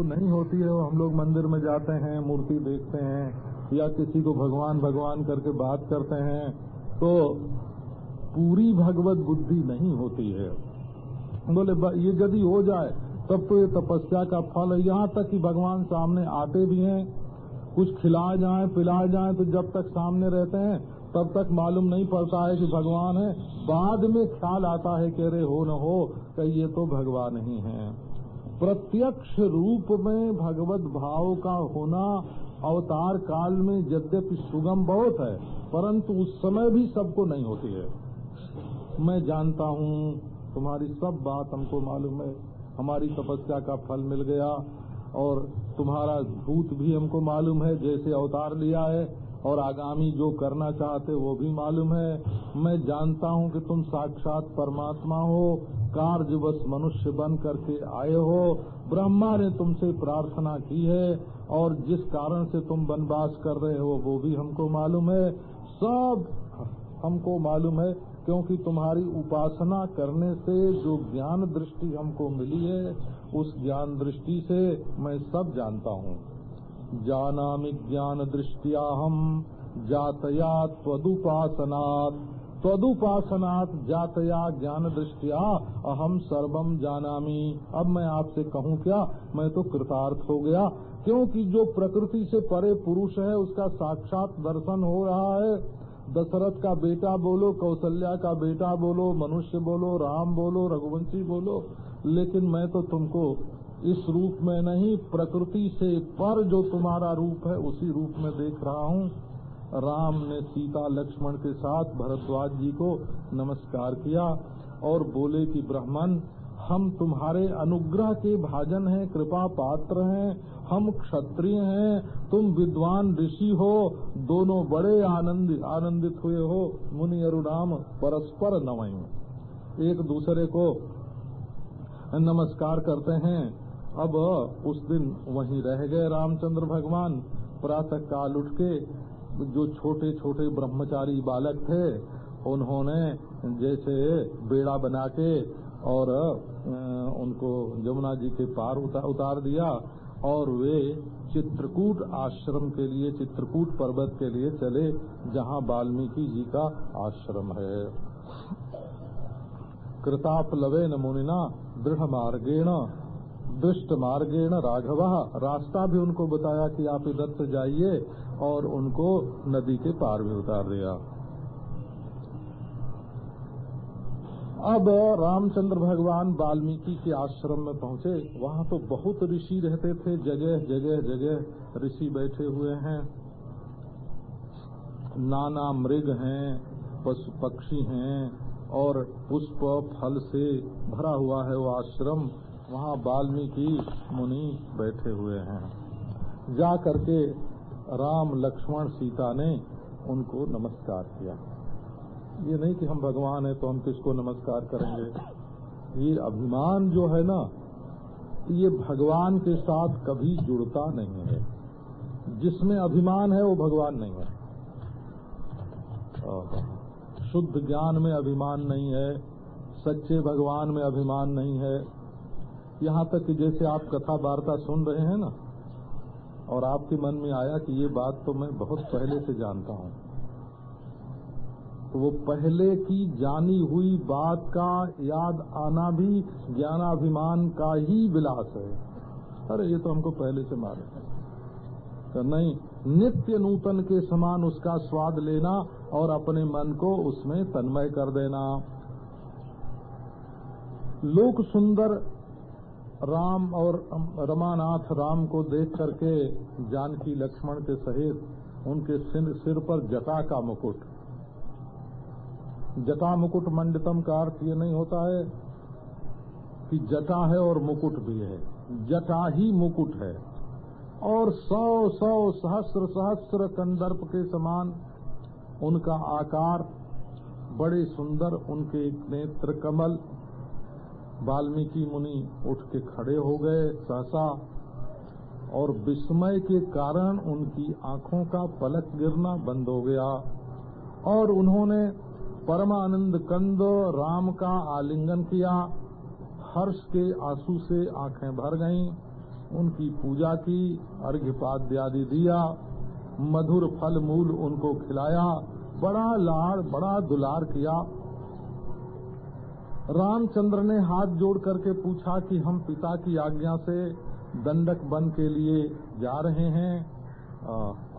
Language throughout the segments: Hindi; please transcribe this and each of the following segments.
तो नहीं होती है। हम लोग मंदिर में जाते हैं, मूर्ति देखते हैं, या किसी को भगवान भगवान करके बात करते हैं तो पूरी भगवत बुद्धि नहीं होती है। बोले ये यदि हो जाए, तब तो ये तपस्या का फल है। यहाँ तक कि भगवान सामने आते भी हैं, कुछ खिलाए जाए, पिलाए जाए तो जब तक सामने रहते हैं, तब तक मालूम नहीं पड़ता है कि भगवान है। बाद में ख्याल आता है कि अरे हो न हो कि ये तो भगवान ही है। प्रत्यक्ष रूप में भगवत भाव का होना अवतार काल में यद्यपि सुगम बहुत है, परंतु उस समय भी सबको नहीं होती है। मैं जानता हूँ, तुम्हारी सब बात हमको मालूम है। हमारी तपस्या का फल मिल गया और तुम्हारा भूत भी हमको मालूम है, जैसे अवतार लिया है और आगामी जो करना चाहते वो भी मालूम है। मैं जानता हूँ कि तुम साक्षात परमात्मा हो कार्य बस मनुष्य बन करके आए हो। ब्रह्मा ने तुमसे प्रार्थना की है और जिस कारण से तुम वनवास कर रहे हो, वो भी हमको मालूम है। सब हमको मालूम है क्योंकि तुम्हारी उपासना करने से जो ज्ञान दृष्टि हमको मिली है, उस ज्ञान दृष्टि से मैं सब जानता हूँ। जानामि ज्ञान दृष्टिया हम जातया त्वदुपासनात् त्वदुपासनात् जातया ज्ञान दृष्टिया अहम सर्वम जानामि। अब मैं आपसे कहूँ क्या? मैं तो कृतार्थ हो गया, क्योंकि जो प्रकृति से परे पुरुष है, उसका साक्षात दर्शन हो रहा है। दशरथ का बेटा बोलो कौशल्या का बेटा बोलो, मनुष्य बोलो, राम बोलो, रघुवंशी बोलो, लेकिन मैं तो तुमको इस रूप में नहीं, प्रकृति से पर जो तुम्हारा रूप है, उसी रूप में देख रहा हूँ। राम ने सीता लक्ष्मण के साथ भरद्वाज जी को नमस्कार किया और बोले कि ब्राह्मण, हम तुम्हारे अनुग्रह के भाजन हैं, कृपा पात्र हैं, हम क्षत्रिय हैं, तुम विद्वान ऋषि हो, दोनों बड़े आनंद, आनंदित हुए हो, मुनि अरुणाम परस्पर नवई एक दूसरे को नमस्कार करते हैं। अब उस दिन वहीं रह गए रामचंद्र भगवान। प्रातः काल उठ के जो छोटे छोटे ब्रह्मचारी बालक थे उन्होंने जैसे बेड़ा बना के और उनको जमुना जी के पार उतार, उतार दिया और वे चित्रकूट आश्रम के लिए चित्रकूट पर्वत के लिए चले जहाँ वाल्मीकि जी का आश्रम है। कृतापलवे न मुनिना दृढ़ मार्गेण दुष्ट मार्गेण राघव, रास्ता भी उनको बताया कि आप इधर से जाइए और उनको नदी के पार भी उतार दिया। अब रामचंद्र भगवान वाल्मीकि के आश्रम में पहुँचे। वहाँ तो बहुत ऋषि रहते थे, जगह जगह जगह ऋषि बैठे हुए हैं। नाना मृग हैं, पशु पक्षी हैं और पुष्प फल से भरा हुआ है वो आश्रम। वहाँ वाल्मीकि मुनि बैठे हुए हैं। जा करके राम, लक्ष्मण, सीता ने उनको नमस्कार किया। ये नहीं कि हम भगवान हैं तो हम किसको नमस्कार करेंगे? ये अभिमान जो है ना ये भगवान के साथ कभी जुड़ता नहीं है। जिसमें अभिमान है वो भगवान नहीं है। शुद्ध ज्ञान में अभिमान नहीं है, सच्चे भगवान में अभिमान नहीं है। यहाँ तक कि जैसे आप कथा वार्ता सुन रहे हैं ना, और आपके मन में आया कि ये बात तो मैं बहुत पहले से जानता हूँ तो वो पहले की जानी हुई बात का याद आना भी, ज्ञानाभिमान का ही विलास है। अरे, ये तो हमको पहले से है। तो नहीं, नित्य नूतन के समान उसका स्वाद लेना और अपने मन को उसमें तन्मय कर देना। लोक सुंदर राम और रमानाथ राम को देख करके जानकी लक्ष्मण के सहित उनके सिर, पर जटा का मुकुट। जटा मुकुट मंडितम का अर्थ ये नहीं होता है कि जटा है और मुकुट भी है। जटा ही मुकुट है। और सौ सौ सहस्र सहस्र कंदर्प के समान उनका आकार बड़े सुंदर उनके नेत्र कमल वाल्मीकि मुनि उठ के खड़े हो गए सहसा, और विस्मय के कारण उनकी आँखों का पलक गिरना बंद हो गया, और उन्होंने परमानंद कंद राम का आलिंगन किया। हर्ष के आँसू से आँखें भर गईं, उनकी पूजा की अर्घ्यपाद्य आदि दिया, मधुर फल मूल उनको खिलाया, बड़ा लाड़, बड़ा दुलार किया। रामचंद्र ने हाथ जोड़ करके पूछा कि हम पिता की आज्ञा से दंडक बन के लिए जा रहे हैं।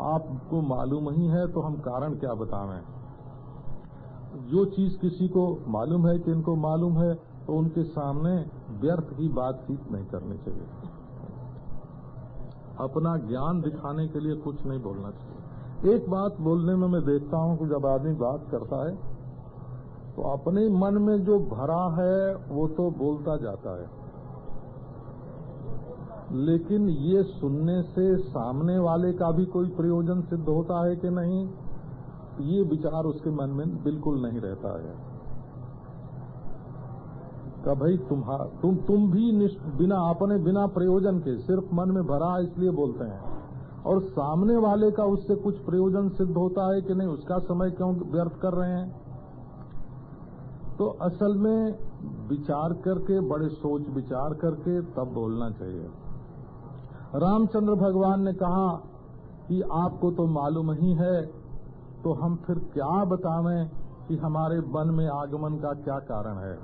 आपको मालूम ही है तो हम कारण क्या बतावें? जो चीज़ किसी को मालूम है कि इनको मालूम है तो उनके सामने व्यर्थ की बातचीत नहीं करनी चाहिए। अपना ज्ञान दिखाने के लिए कुछ नहीं बोलना चाहिए। एक बात बोलने में मैं देखता हूँ कि जब आदमी बात करता है तो अपने मन में जो भरा है, वो तो बोलता जाता है। लेकिन ये सुनने से सामने वाले का भी कोई प्रयोजन सिद्ध होता है कि नहीं? ये विचार उसके मन में बिल्कुल नहीं रहता है। का भाई तुम्हारा तुम तुम भी बिना, अपने बिना प्रयोजन के सिर्फ़ मन में भरा इसलिए बोलते हैं। और सामने वाले का उससे कुछ प्रयोजन सिद्ध होता है कि नहीं? उसका समय क्यों व्यर्थ कर रहे हैं? तो असल में विचार करके, बड़े सोच विचार करके तब बोलना चाहिए। रामचंद्र भगवान ने कहा कि आपको तो मालूम ही है तो हम फिर क्या बतावें कि हमारे वन में आगमन का क्या कारण है?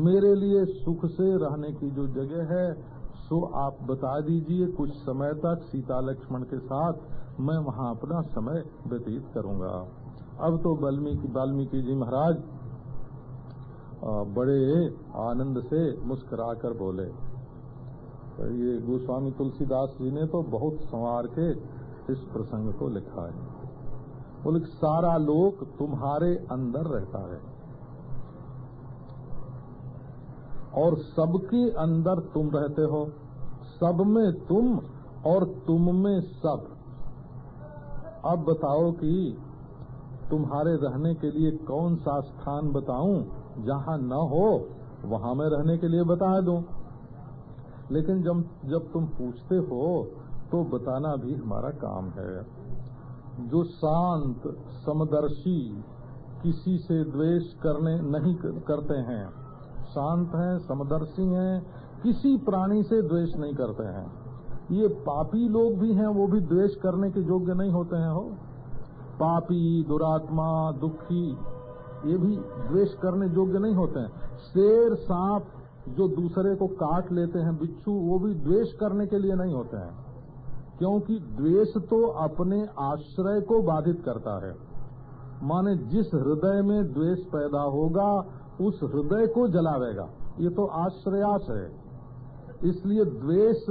मेरे लिए सुख से रहने की जो जगह है, सो आप बता दीजिए, कुछ समय तक सीता लक्ष्मण के साथ मैं वहाँ अपना समय व्यतीत करूँगा। अब तो वाल्मीकि जी महाराज बड़े आनंद से मुस्कुराकर बोले तो ये गोस्वामी तुलसीदास जी ने तो बहुत संवार के इस प्रसंग को लिखा है। बोले, सारा लोक तुम्हारे अंदर रहता है और सबके अंदर तुम रहते हो। सब में तुम और तुम में सब। अब बताओ कि तुम्हारे रहने के लिए कौन सा स्थान बताऊँ जहाँ न हो, वहाँ मैं रहने के लिए बता दूँ। लेकिन जब जब तुम पूछते हो तो बताना भी हमारा काम है। जो शांत, समदर्शी, किसी से द्वेष करने, नहीं करते हैं, शांत हैं, समदर्शी हैं, किसी प्राणी से द्वेष नहीं करते हैं। ये पापी लोग भी हैं, वो भी द्वेष करने के योग्य नहीं होते हैं, हो। पापी, दुरात्मा, दुखी ये भी द्वेष करने योग्य नहीं होते हैं। शेर, सांप जो दूसरे को काट लेते हैं, बिच्छू, वो भी द्वेष करने के लिए नहीं होते हैं। क्योंकि द्वेष तो अपने आश्रय को बाधित करता है। माने जिस हृदय में द्वेष पैदा होगा, उस हृदय को जलावेगा। ये तो आश्रयास है। इसलिए द्वेष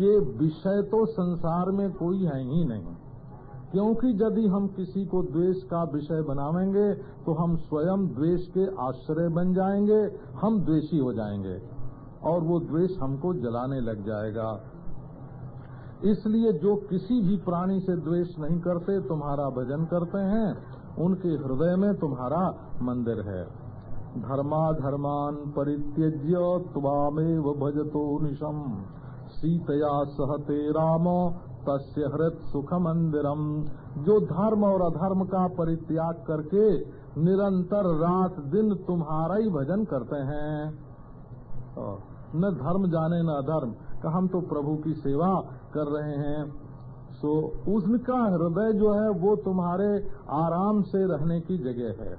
के विषय तो संसार में कोई है ही नहीं। क्योंकि यदि हम किसी को द्वेष का विषय बनावेंगे तो हम स्वयं द्वेष के आश्रय बन जाएँगे, हम द्वेषी हो जाएँगे, और वो द्वेष हमको जलाने लग जाएगा। इसलिए जो किसी भी प्राणी से द्वेष नहीं करते, तुम्हारा भजन करते हैं, उनके हृदय में तुम्हारा मंदिर है। धर्मा धर्मान परित्यज्य त्वामेव भजतो निशम। सीतया सहते राम तस्य हृत सुख मंदिरम जो धर्म और अधर्म का परित्याग करके निरंतर रात दिन तुम्हारा ही भजन करते हैं। न धर्म जाने न अधर्म, का हम तो प्रभु की सेवा कर रहे हैं। सो, उसका हृदय जो है, वो तुम्हारे आराम से रहने की जगह है।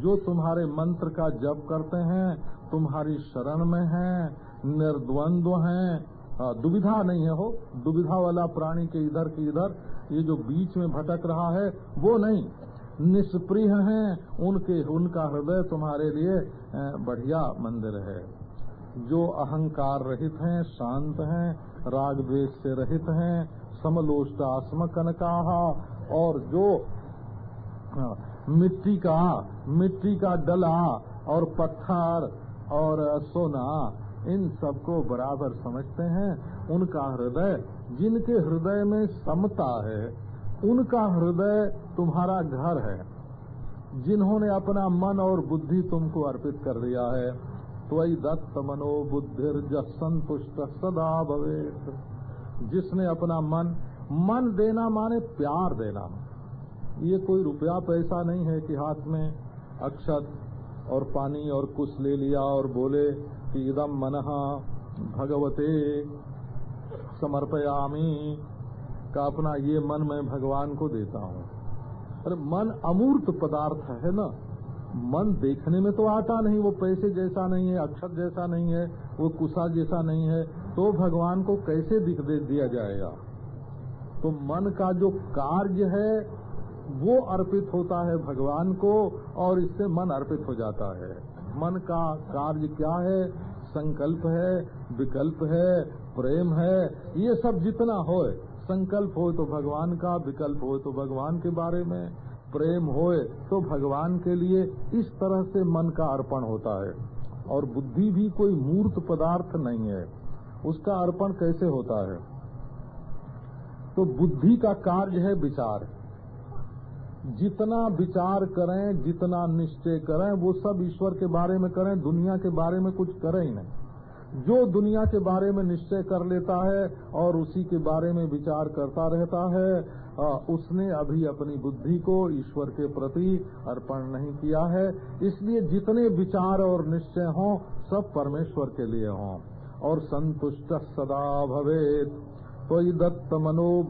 जो तुम्हारे मंत्र का जप करते हैं, तुम्हारी शरण में हैं, निर्द्वंद्व हैं दुविधा नहीं है हो। दुविधा वाला प्राणी के इधर के इधर ये जो बीच में भटक रहा है, वो नहीं। निष्प्रिय हैं उनके, उनका हृदय तुम्हारे लिए बढ़िया मंदिर है। जो अहंकार रहित हैं, शांत हैं, राग द्वेष से रहित हैं समलोष्टास्म कनकाहा, और जो मिट्टी का मिट्टी का डला और पत्थर और सोना इन सबको बराबर समझते हैं। उनका हृदय, जिनके हृदय में समता है, उनका हृदय तुम्हारा घर है। जिन्होंने अपना मन और बुद्धि तुमको अर्पित कर दिया है। तो दत्त मनो बुद्धि संतुष्ट सदा भवे जिसने अपना मन मन देना माने प्यार देना। ये कोई रुपया पैसा नहीं है कि हाथ में अक्षत और पानी और कुछ ले लिया और बोले कि इदम मन भगवते समर्पयामी, का अपना ये मन मैं भगवान को देता हूँ। अरे मन अमूर्त पदार्थ है ना? मन देखने में तो आता नहीं, वो पैसे जैसा नहीं है अक्षर जैसा नहीं है, वो कुशा जैसा नहीं है तो भगवान को कैसे दिख दे, दिया जाएगा? तो मन का जो कार्य है वो अर्पित होता है भगवान को और इससे मन अर्पित हो जाता है। मन का कार्य क्या है? संकल्प है, विकल्प है, प्रेम है, ये सब जितना हो संकल्प हो तो भगवान का, विकल्प हो तो भगवान के बारे में, प्रेम होए तो भगवान के लिए इस तरह से मन का अर्पण होता है। और बुद्धि भी कोई मूर्त पदार्थ नहीं है, उसका अर्पण कैसे होता है? तो बुद्धि का कार्य है विचार। जितना विचार करें जितना निश्चय करें वो सब ईश्वर के बारे में करें दुनिया के बारे में कुछ करें ही नहीं। जो दुनिया के बारे में निश्चय कर लेता है और उसी के बारे में विचार करता रहता है आ, उसने अभी अपनी बुद्धि को ईश्वर के प्रति अर्पण नहीं किया है। इसलिए जितने विचार और निश्चय हों सब परमेश्वर के लिए हों। और संतुष्ट सदा भवेत। तो दत्त मनो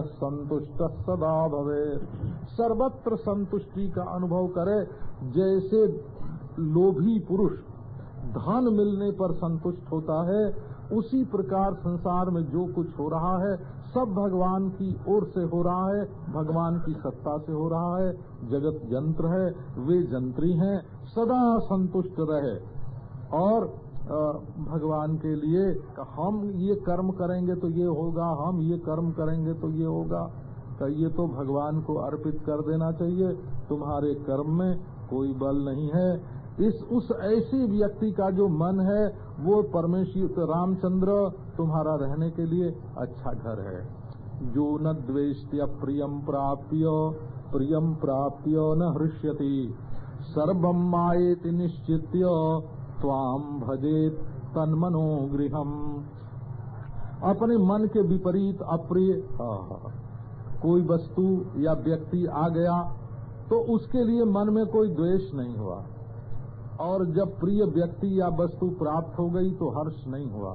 संतुष्ट सदा भवे। सर्वत्र संतुष्टि का अनुभव करे, जैसे लोभी पुरुष धन मिलने पर संतुष्ट होता है, उसी प्रकार संसार में जो कुछ हो रहा है, सब भगवान की ओर से हो रहा है, भगवान की सत्ता से हो रहा है, जगत यंत्र है, वे जंत्री हैं, सदा संतुष्ट रहे। और भगवान के लिए हम ये कर्म करेंगे तो ये होगा, हम ये कर्म करेंगे तो ये होगा। तो ये तो भगवान को अर्पित कर देना चाहिए। तुम्हारे कर्म में कोई बल नहीं है। इस, उस ऐसी व्यक्ति का जो मन है, वो परमेश्वर रामचंद्र, तुम्हारा रहने के लिए अच्छा घर है। जो न द्वेष्ट्य प्रियम प्राप्य प्रियम प्राप्य न हृष्यति। सर्वम माएति निश्चित्य। स्वाम भजेत तन्मनो गृहम अपने मन के विपरीत अप्रिय कोई वस्तु या व्यक्ति आ गया तो उसके लिए मन में कोई द्वेष नहीं हुआ। और जब प्रिय व्यक्ति या वस्तु प्राप्त हो गई तो हर्ष नहीं हुआ।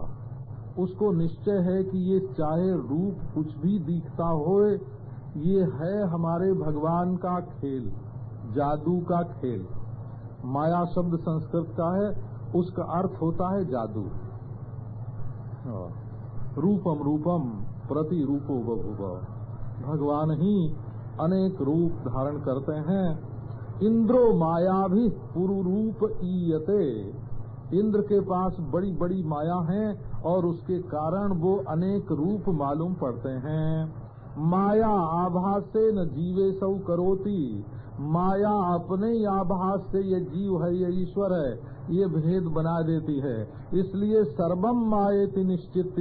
उसको निश्चय है कि ये चाहे रूप कुछ भी दिखता हो ये है हमारे भगवान का खेल, जादू का खेल। माया शब्द संस्कृत का है उसका अर्थ होता है जादू। रूपम रूपम प्रति रूपो बभुव। भगवान ही अनेक रूप धारण करते हैं। इंद्रो माया भी पुरुरूप ईयते। इंद्र के पास बड़ी बड़ी माया है और उसके कारण वो अनेक रूप मालूम पड़ते हैं। माया आभास से न जीवे सौ करोती। माया अपने आभास से ये जीव है, ये ईश्वर है, ये भेद बना देती है। इसलिए सर्वम माएति निश्चित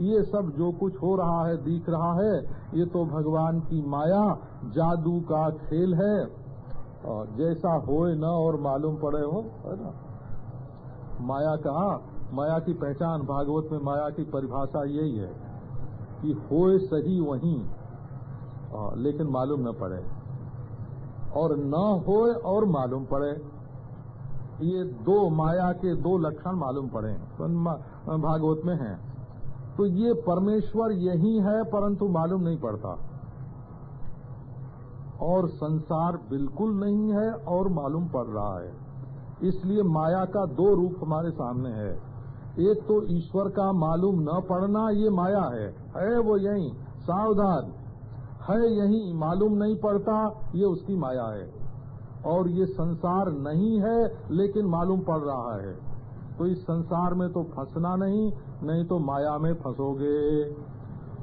ये सब जो कुछ हो रहा है, दिख रहा है, ये तो भगवान की माया, जादू का खेल है। और जैसा होए न और मालूम पड़े हो, है ना? माया कहा? माया की पहचान, भागवत में माया की परिभाषा यही है कि होए सही वहीं लेकिन मालूम न पड़े। और न होए और मालूम पड़े। ये दो माया के दो लक्षण मालूम पड़े तो भागवत में हैं। तो ये परमेश्वर यही है, परंतु मालूम नहीं पड़ता। और संसार बिल्कुल नहीं है और मालूम पड़ रहा है। इसलिए माया का दो रूप हमारे सामने है। एक तो ईश्वर का मालूम न पड़ना, ये माया है। है वो यही, सावधान। है, यही मालूम नहीं पड़ता, ये उसकी माया है। और ये संसार नहीं है, लेकिन मालूम पड़ रहा है। तो इस संसार में तो फंसना नहीं नहीं तो माया में फंसोगे।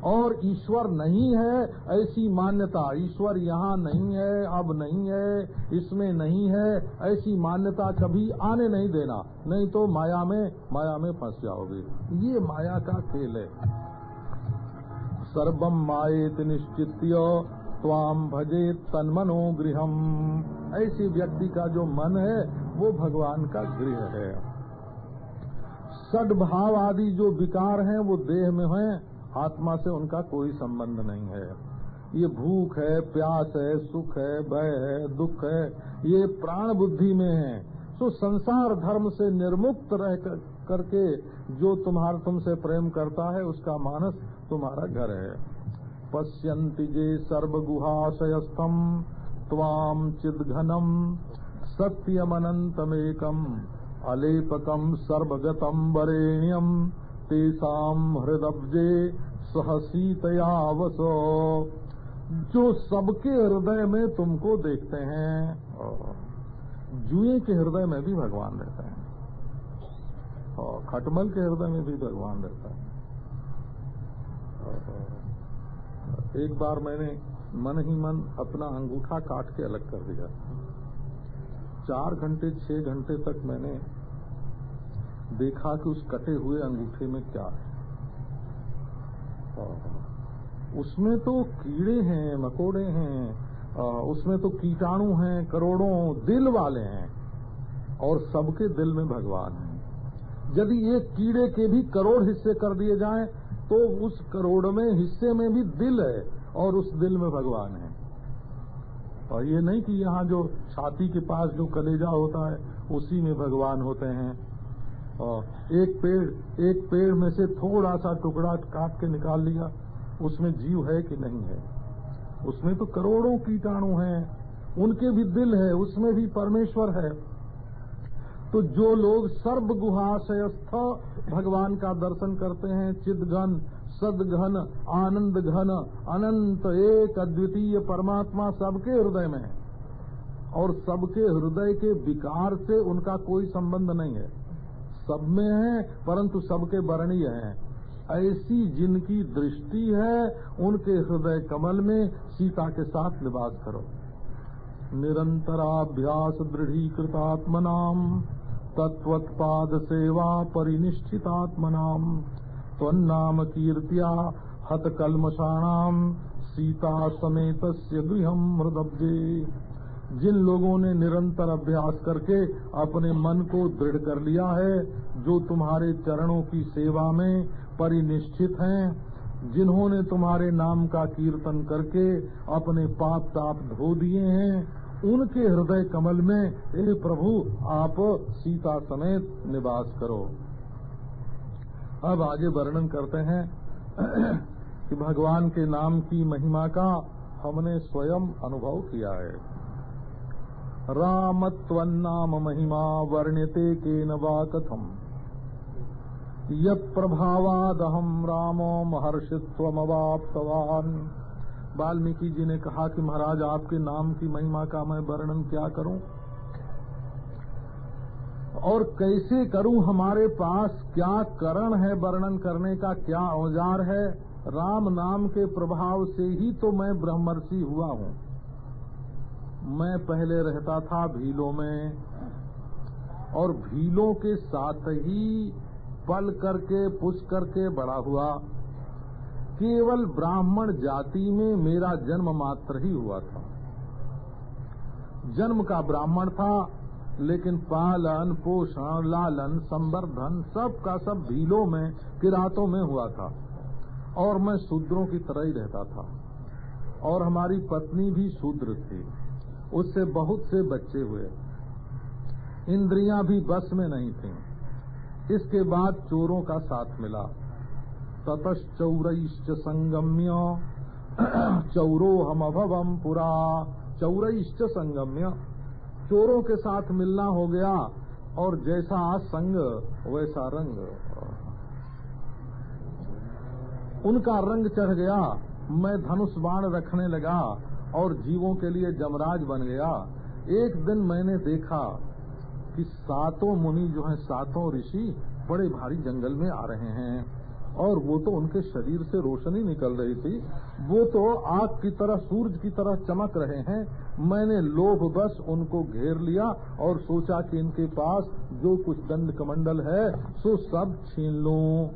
और ईश्वर नहीं है, ऐसी मान्यता ईश्वर यहाँ नहीं है, अब नहीं है, इसमें नहीं है, ऐसी मान्यता कभी आने नहीं देना। नहीं तो माया में माया में फंस जाओगे। ये माया का खेल है। सर्वम माएत निश्चित स्वाम भजे तन्मनो गृहम। ऐसे व्यक्ति का जो मन है, वो भगवान का गृह है। सद्भाव आदि जो विकार हैं, वो देह में हैं, आत्मा से उनका कोई संबंध नहीं है। ये भूख है, प्यास है, सुख है, भय है, दुख है, ये प्राण बुद्धि में है। सो संसार धर्म से निर्मुक्त रहकर करके जो तुम्हारा तुमसे प्रेम करता है, उसका मानस तुम्हारा घर है। पश्यन्ति जे सर्वगुहाशयस्थम त्वाम चिदघनम सत्यमनंतमेकम अलेपकम सर्वगतम वरेण्यम तेसाम हृदब्जे सहसीतया वसो। जो सबके हृदय में तुमको देखते हैं जुए के हृदय में भी भगवान रहते हैं। और खटमल के हृदय में भी भगवान रहता है। एक बार मैंने मन ही मन अपना अंगूठा काट के अलग कर दिया। चार घंटे, छह घंटे तक मैंने देखा कि उस कटे हुए अंगूठे में क्या है। उसमें तो कीड़े हैं, मकोड़े हैं उसमें तो कीटाणु हैं, करोड़ों दिल वाले हैं, और सबके दिल में भगवान है। यदि एक कीड़े के भी करोड़ हिस्से कर दिए जाएँ तो उस करोड़ में, हिस्से में भी दिल है और उस दिल में भगवान है। और ये नहीं कि यहाँ जो छाती के पास जो कलेजा होता है, उसी में भगवान होते हैं। और एक पेड़ एक पेड़ में से थोड़ा सा टुकड़ा काट के निकाल लिया, उसमें जीव है कि नहीं है? उसमें तो करोड़ों कीटाणु हैं, उनके भी दिल है, उसमें भी परमेश्वर है। तो जो लोग सर्व गुहाशयस्थ भगवान का दर्शन करते हैं, चिदघन, सदघन आनंद घन अनंत एक अद्वितीय परमात्मा सबके हृदय में है। और सबके हृदय के विकार से उनका कोई संबंध नहीं है। सब में है, परंतु सबके वर्णीय हैं। ऐसी जिनकी दृष्टि है, उनके हृदय कमल में सीता के साथ निवास करो। निरंतराभ्यास दृढ़ीकृतात्मनाम। तत्वत्पाद सेवा परिनिष्ठितात्मनाम त्वन्नाम कीर्तिया हत कलमशाणाम सीता समेत गृह मृदब्जे। जिन लोगों ने निरंतर अभ्यास करके अपने मन को दृढ़ कर लिया है, जो तुम्हारे चरणों की सेवा में परिनिष्ठित हैं, जिन्होंने तुम्हारे नाम का कीर्तन करके अपने पाप ताप धो दिए हैं उनके हृदय कमल में, हे प्रभु, आप सीता समेत निवास करो। अब आगे वर्णन करते हैं कि भगवान के नाम की महिमा का हमने स्वयं अनुभव किया है। रामत्वन्नाम महिमा वर्ण्यते के वा कथम। यप्रभावादहम रामो महर्षित्वमवाप्तवान। वाल्मीकि जी ने कहा कि महाराज, आपके नाम की महिमा का मैं वर्णन क्या करूँ? और कैसे करूँ हमारे पास? क्या करण है वर्णन करने का? क्या औज़ार है? राम नाम के प्रभाव से ही तो मैं ब्रह्मर्षि हुआ हूँ। मैं पहले रहता था भीलों में, और भीलों के साथ ही पल करके पुष करके बड़ा हुआ। केवल ब्राह्मण जाति में मेरा जन्म मात्र ही हुआ था। जन्म का ब्राह्मण था, लेकिन पालन, पोषण, लालन, संवर्धन, सब का सब भीलों में, किरातों में हुआ था। और मैं शूद्रों की तरह ही रहता था। और हमारी पत्नी भी शूद्र थी। उससे बहुत से बच्चे हुए। इंद्रियाँ भी बस में नहीं थीं। इसके बाद चोरों का साथ मिला। ततश्चौरैश्च संगम्य। चौरो हम अभवम पुरा। चौरैश्च संगम्य। चोरों के साथ मिलना हो गया, और जैसा संग, वैसा रंग। उनका रंग चढ़ गया, मैं धनुष बाण रखने लगा, और जीवों के लिए जमराज बन गया। एक दिन मैंने देखा कि सातों मुनि जो हैं, सातों ऋषि बड़े भारी जंगल में आ रहे हैं। और वो तो उनके शरीर से रोशनी निकल रही थी। वो तो आग की तरह, सूरज की तरह चमक रहे हैं। मैंने लोभ बस उनको घेर लिया और सोचा कि इनके पास जो कुछ दंड कमंडल है, सो सब छीन लू।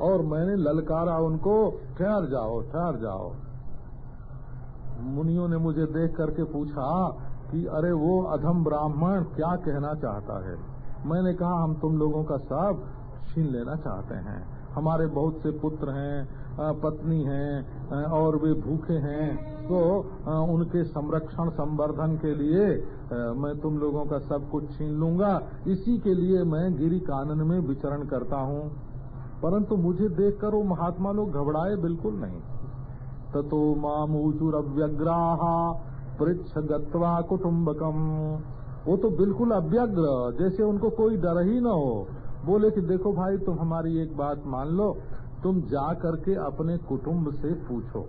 और मैंने ललकारा उनको, ठहर जाओ ठहर जाओ। मुनियों ने मुझे देख करके पूछा कि, अरे वो अधम ब्राह्मण क्या कहना चाहता है? मैंने कहा, हम तुम लोगों का सब छीन लेना चाहते हैं। हमारे बहुत से पुत्र हैं पत्नी हैं और वे भूखे हैं तो उनके संरक्षण, संवर्धन के लिए मैं तुम लोगों का सब कुछ छीन लूँगा। इसी के लिए मैं गिरी कानन में विचरण करता हूँ। परंतु मुझे देखकर वो महात्मा लोग घबराए बिल्कुल नहीं। ततो मामूचुर अव्यग्राह पृछ गत्वा कुटुम्बकम वो तो बिल्कुल अव्यग्र, जैसे उनको कोई डर ही न हो। बोले कि देखो भाई, तुम हमारी एक बात मान लो, तुम जा करके अपने कुटुंब से पूछो।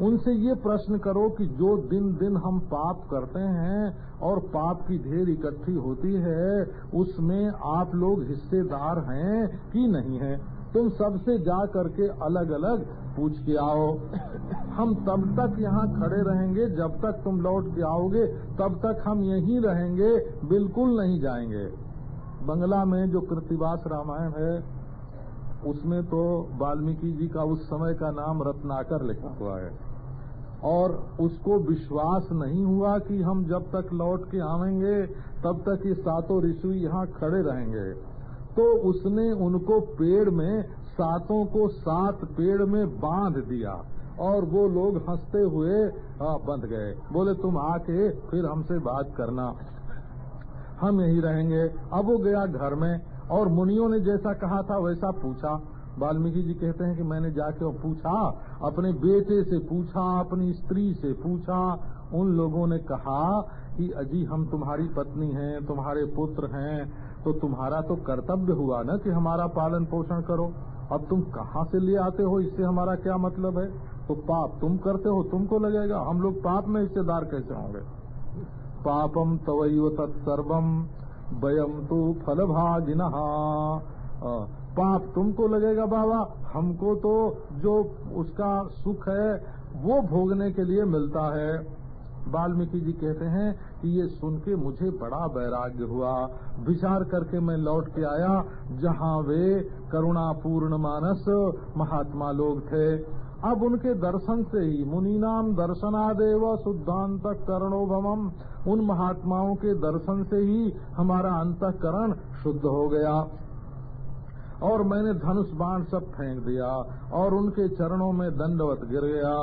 उनसे ये प्रश्न करो कि जो दिन दिन हम पाप करते हैं और पाप की ढेर इकट्ठी होती है, उसमें आप लोग हिस्सेदार हैं कि नहीं हैं? तुम सबसे जा करके अलग अलग पूछ के आओ। हम तब तक यहाँ खड़े रहेंगे, जब तक तुम लौट के आओगे, तब तक हम यहीं रहेंगे, बिल्कुल नहीं जाएँगे। बंगला में जो कृतिवास रामायण है, उसमें तो वाल्मीकि जी का उस समय का नाम रत्नाकर लिखा हुआ है। और उसको विश्वास नहीं हुआ कि हम जब तक लौट के आवेंगे, तब तक ये सातों ऋषि यहाँ खड़े रहेंगे। तो उसने उनको पेड़ में, सातों को सात पेड़ में बाँध दिया और वो लोग हँसते हुए बंध गए। बोले, तुम आके फिर हमसे बात करना। हम यही रहेंगे। अब वो गया घर में और मुनियों ने जैसा कहा था वैसा पूछा। वाल्मीकि जी कहते हैं कि मैंने जाके पूछा, अपने बेटे से पूछा, अपनी स्त्री से पूछा। उन लोगों ने कहा कि अजी, हम तुम्हारी पत्नी हैं, तुम्हारे पुत्र हैं तो तुम्हारा तो कर्तव्य हुआ ना कि हमारा पालन पोषण करो। अब तुम कहाँ से ले आते हो? इससे हमारा क्या मतलब है? तो पाप तुम करते हो, तुमको लगेगा। हम लोग पाप में हिस्सेदार कैसे होंगे? पापम तवैव तत्सर्वम वयम तो फल भागिना पाप तुमको लगेगा बाबा, हमको तो जो उसका सुख है, वो भोगने के लिए मिलता है। वाल्मीकि जी कहते हैं कि ये सुन के मुझे बड़ा वैराग्य हुआ। विचार करके मैं लौट के आया, जहाँ वे करुणापूर्ण मानस महात्मा लोग थे। अब उनके दर्शन से ही मुनीनाम दर्शनादेव शुद्धांत करणोभम उन महात्माओं के दर्शन से ही हमारा अंतकरण शुद्ध हो गया। और मैंने धनुष बाण सब फेंक दिया और उनके चरणों में दंडवत गिर गया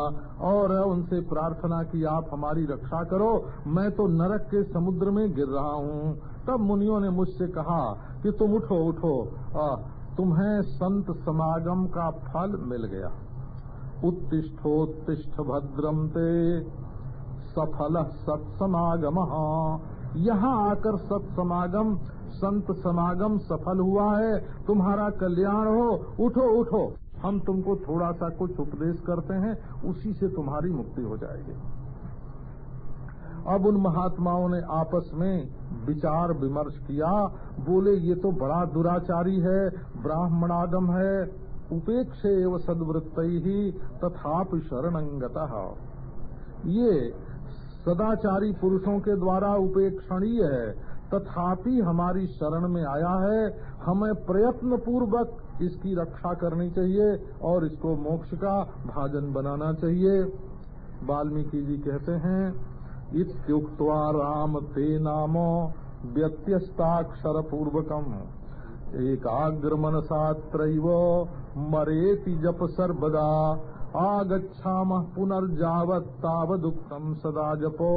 और उनसे प्रार्थना की आप हमारी रक्षा करो मैं तो नरक के समुद्र में गिर रहा हूँ। तब मुनियों ने मुझसे कहा कि तुम उठो उठो। आ, तुम्हें संत समागम का फल मिल गया। उत्तिष्ठोत्तिष्ठ भद्रम ते। सफल सत्समागम। यहाँ आकर सत्समागम, संत समागम सफल हुआ है। तुम्हारा कल्याण हो, उठो उठो। हम तुमको थोड़ा सा कुछ उपदेश करते हैं, उसी से तुम्हारी मुक्ति हो जाएगी। अब उन महात्माओं ने आपस में विचार विमर्श किया। बोले, ये तो बड़ा दुराचारी है, ब्राह्मणागम है। उपेक्ष एवं सदवृत्त ही तथाप शरणंगत। ये सदाचारी पुरुषों के द्वारा उपेक्षणीय है, तथापि हमारी शरण में आया है, हमें प्रयत्न पूर्वक इसकी रक्षा करनी चाहिए और इसको मोक्ष का भाजन बनाना चाहिए। वाल्मीकि जी कहते हैं, इत्युक्त्वा राम ते नामो व्यत्यस्ताक्षर पूर्वकम एकाग्र मनसात्र मरेति जप सर्वदा। आगछाम पुनर्जावत तावदुक्तम सदा जपो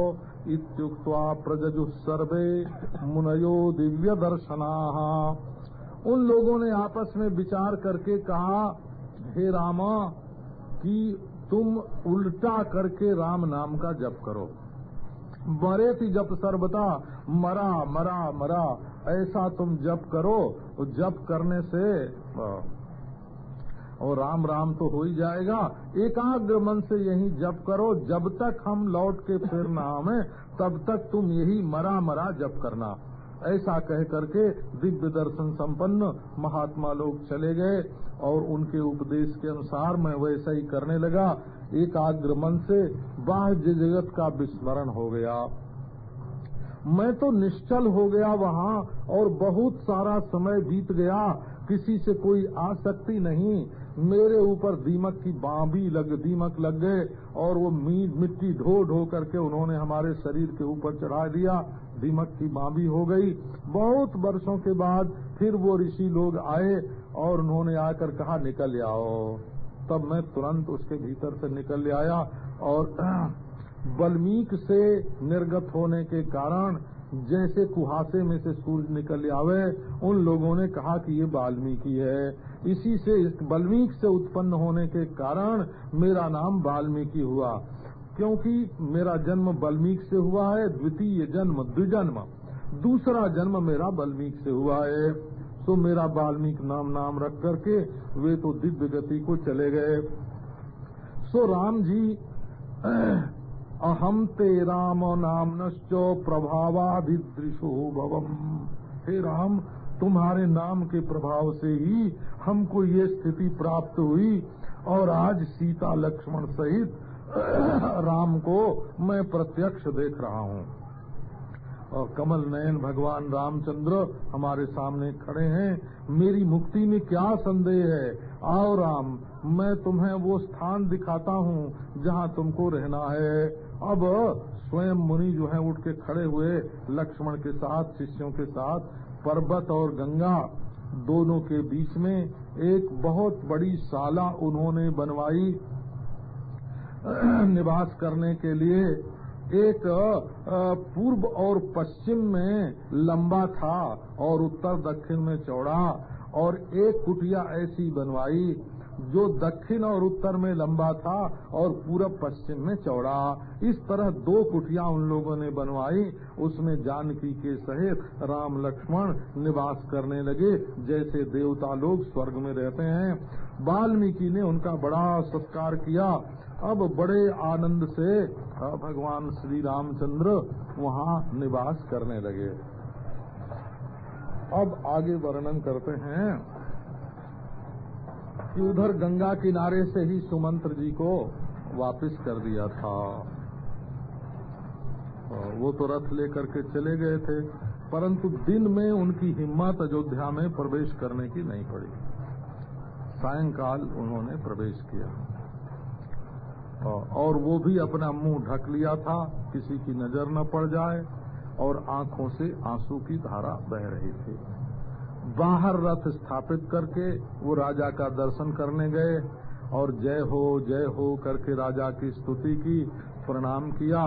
इत्युक्त्वा प्रजजु सर्वे मुनयो दिव्य दर्शना उन लोगों ने आपस में विचार करके कहा, हे रामा, कि तुम उल्टा करके राम नाम का जप करो। मरे थी जप सर्वता मरा मरा मरा, ऐसा तुम जप करो तो जप करने से और राम राम तो हो ही जाएगा। एकाग्र मन से यही जप करो। जब तक हम लौट के फिर न आवे, तब तक तुम यही मरा मरा जप करना। ऐसा कह करके दिव्य दर्शन संपन्न महात्मा लोग चले गए और उनके उपदेश के अनुसार मैं वैसा ही करने लगा। एकाग्र मन से बाह्य जगत का विस्मरण हो गया। मैं तो निश्चल हो गया वहाँ और बहुत सारा समय बीत गया। किसी से कोई आसक्ति नहीं। मेरे ऊपर दीमक की बाबी लग, दीमक लग गए और वो मीट मिट्टी ढो ढो करके उन्होंने हमारे शरीर के ऊपर चढ़ा दिया। दीमक की बाबी हो गई। बहुत वर्षों के बाद फिर वो ऋषि लोग आए और उन्होंने आकर कहा, निकल आओ। तब मैं तुरंत उसके भीतर से निकल आया और बल्मीक से निर्गत होने के कारण जैसे कुहासे में से सूरज निकल आवे, उन लोगों ने कहा कि ये वाल्मीकि है। इसी से इस बल्मीक से उत्पन्न होने के कारण मेरा नाम वाल्मीकि हुआ। क्योंकि मेरा जन्म बल्मीक से हुआ है, द्वितीय जन्म द्विजन्म। दूसरा जन्म मेरा बल्मीक से हुआ है। तो मेरा वाल्मीक नाम नाम रख करके वे तो दिव्य गति को चले गए। सो राम जी अहम ते राम नाम नश्चो प्रभावाधिदृशो भवम। हे राम, तुम्हारे नाम के प्रभाव से ही हमको ये स्थिति प्राप्त हुई और आज सीता लक्ष्मण सहित राम को मैं प्रत्यक्ष देख रहा हूँ। और कमल नयन भगवान रामचंद्र हमारे सामने खड़े हैं। मेरी मुक्ति में क्या संदेह है? आओ राम, मैं तुम्हें वो स्थान दिखाता हूँ जहाँ तुमको रहना है। अब स्वयं मुनि जो है उठ के खड़े हुए लक्ष्मण के साथ, शिष्यों के साथ, पर्वत और गंगा दोनों के बीच में एक बहुत बड़ी शाला उन्होंने बनवाई निवास करने के लिए। एक पूर्व और पश्चिम में लंबा था और उत्तर दक्षिण में चौड़ा और एक कुटिया ऐसी बनवाई। जो दक्षिण और उत्तर में लंबा था और पूरब पश्चिम में चौड़ा। इस तरह दो कुटिया उन लोगों ने बनवाई। उसमें जानकी के सहित राम लक्ष्मण निवास करने लगे, जैसे देवता लोग स्वर्ग में रहते हैं। वाल्मीकि ने उनका बड़ा सत्कार किया। अब बड़े आनंद से भगवान श्री रामचंद्र वहाँ निवास करने लगे। अब आगे वर्णन करते हैं। कि उधर गंगा किनारे से ही सुमंत्र जी को वापस कर दिया था। वो तो रथ लेकर के चले गए थे, परंतु दिन में उनकी हिम्मत अयोध्या में प्रवेश करने की नहीं पड़ी। सायंकाल उन्होंने प्रवेश किया। और वो भी अपना मुँह ढक लिया था, किसी की नज़र न पड़ जाए, और आँखों से आँसू की धारा बह रही थी। बाहर रथ स्थापित करके वो राजा का दर्शन करने गए और जय हो जय हो करके राजा की स्तुति की, प्रणाम किया।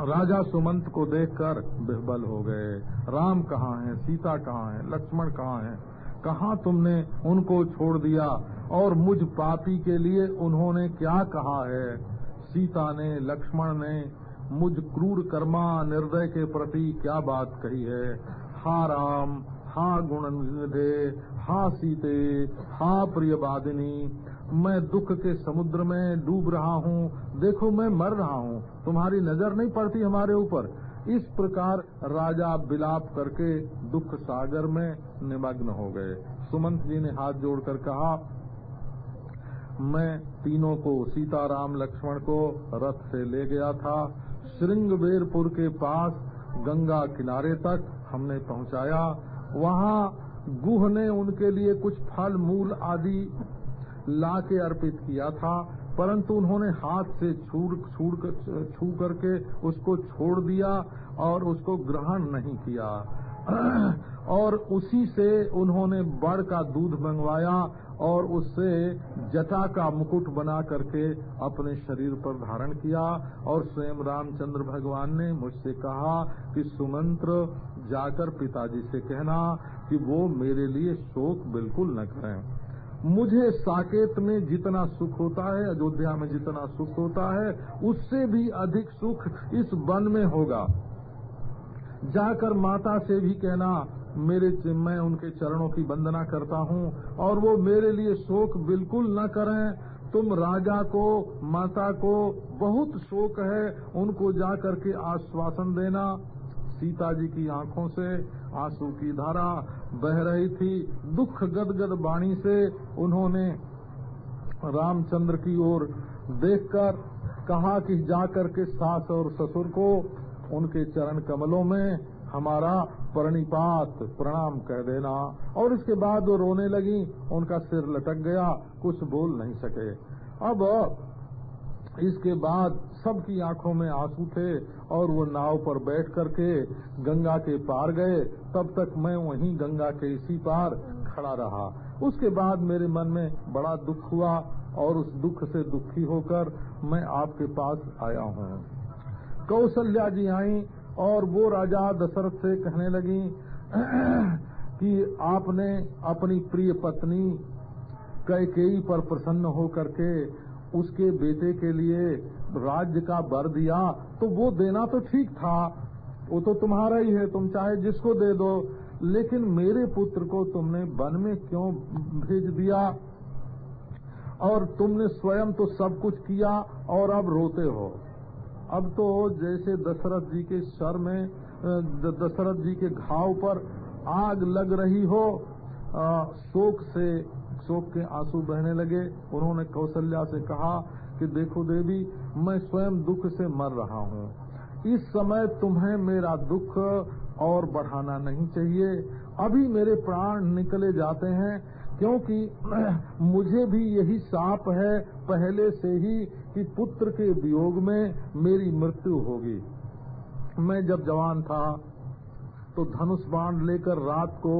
राजा सुमंत को देखकर बेहबल हो गए। राम कहाँ है? सीता कहाँ है? लक्ष्मण कहाँ है? कहाँ तुमने उनको छोड़ दिया? और मुझ पापी के लिए उन्होंने क्या कहा है? सीता ने, लक्ष्मण ने, मुझ क्रूर कर्मा निर्दय के प्रति क्या बात कही है? हा राम हा गुण निधे हा सीते, हा प्रिय बादिनी। मैं दुख के समुद्र में डूब रहा हूँ, देखो मैं मर रहा हूँ, तुम्हारी नज़र नहीं पड़ती हमारे ऊपर। इस प्रकार राजा बिलाप करके दुख सागर में निमग्न हो गए। सुमंत जी ने हाथ जोड़कर कहा, मैं तीनों को, सीताराम लक्ष्मण को रथ से ले गया था। श्रृंगवेरपुर के पास गंगा किनारे तक हमने पहुँचाया। वहाँ गुह ने उनके लिए कुछ फल, मूल आदि ला के अर्पित किया था, परंतु उन्होंने हाथ से छू करके उसको छोड़ दिया और उसको ग्रहण नहीं किया। और उसी से उन्होंने बड़ का दूध मंगवाया और उससे जटा का मुकुट बना करके अपने शरीर पर धारण किया और स्वयं रामचंद्र भगवान ने मुझसे कहा कि सुमंत्र, जाकर पिताजी से कहना कि वो मेरे लिए शोक बिल्कुल न करें। मुझे साकेत में जितना सुख होता है, अयोध्या में जितना सुख होता है, उससे भी अधिक सुख इस वन में होगा। जाकर माता से भी कहना मेरे मैं उनके चरणों की वंदना करता हूँ और वो मेरे लिए शोक बिल्कुल न करें। तुम राजा को, माता को बहुत शोक है, उनको जा करके आश्वासन देना। सीता जी की आँखों से आँसू की धारा बह रही थी। दुख गदगद बाणी से उन्होंने रामचंद्र की ओर देखकर कहा कि जाकर के सास और ससुर को उनके चरण कमलों में हमारा प्रणिपात, प्रणाम कह देना। और इसके बाद वो रोने लगी, उनका सिर लटक गया, कुछ बोल नहीं सके। अब इसके बाद सबकी आँखों में आँसू थे और वो नाव पर बैठ करके गंगा के पार गए। तब तक मैं वहीं गंगा के इसी पार खड़ा रहा। उसके बाद मेरे मन में बड़ा दुख हुआ और उस दुख से दुखी होकर मैं आपके पास आया हूँ। कौशल्या जी आई और वो राजा दशरथ से कहने लगी, कि आपने अपनी प्रिय पत्नी कैकेयी पर प्रसन्न हो करके उसके बेटे के लिए राज्य का बर दिया तो वो देना तो ठीक था। वो तो तुम्हारा ही है, तुम चाहे जिसको दे दो। लेकिन मेरे पुत्र को तुमने वन में क्यों भेज दिया? और तुमने स्वयं तो सब कुछ किया और अब रोते हो। अब तो जैसे दशरथ जी के सर में दशरथ जी के घाव पर आग लग रही हो शोक से, शोक के आँसू बहने लगे। उन्होंने कौशल्या से कहा कि देखो देवी, मैं स्वयं दुख से मर रहा हूँ। इस समय तुम्हें मेरा दुख और बढ़ाना नहीं चाहिए। अभी मेरे प्राण निकले जाते हैं क्योंकि मुझे भी यही साप है पहले से ही कि पुत्र के वियोग में मेरी मृत्यु होगी। मैं जब जवान था तो धनुष बाण लेकर रात को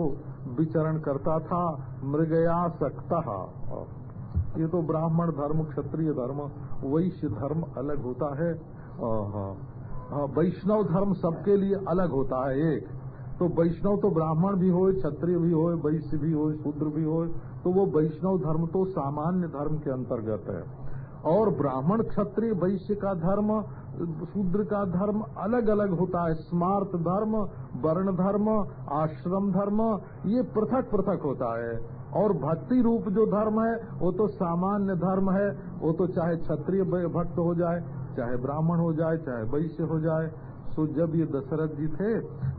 विचरण करता था, मृगया सकता ये तो ब्राह्मण धर्म, क्षत्रिय धर्म, वैश्य धर्म अलग होता है, वैष्णव धर्म सबके लिए अलग होता है एक। तो वैष्णव तो ब्राह्मण भी हो क्षत्रिय भी हो वैश्य भी हो शूद्र भी हो तो वो वैष्णव धर्म तो सामान्य धर्म के अंतर्गत है। और ब्राह्मण, क्षत्रिय, वैश्य का धर्म, शूद्र का धर्म अलग अलग होता है। स्मार्त धर्म, वर्ण धर्म, आश्रम धर्म, ये पृथक पृथक होता है। और भक्ति रूप जो धर्म है, वो तो सामान्य धर्म है। वो तो चाहे क्षत्रिय भक्त हो जाए, चाहे ब्राह्मण हो जाए, चाहे वैश्य हो जाए सो जब ये दशरथ जी थे,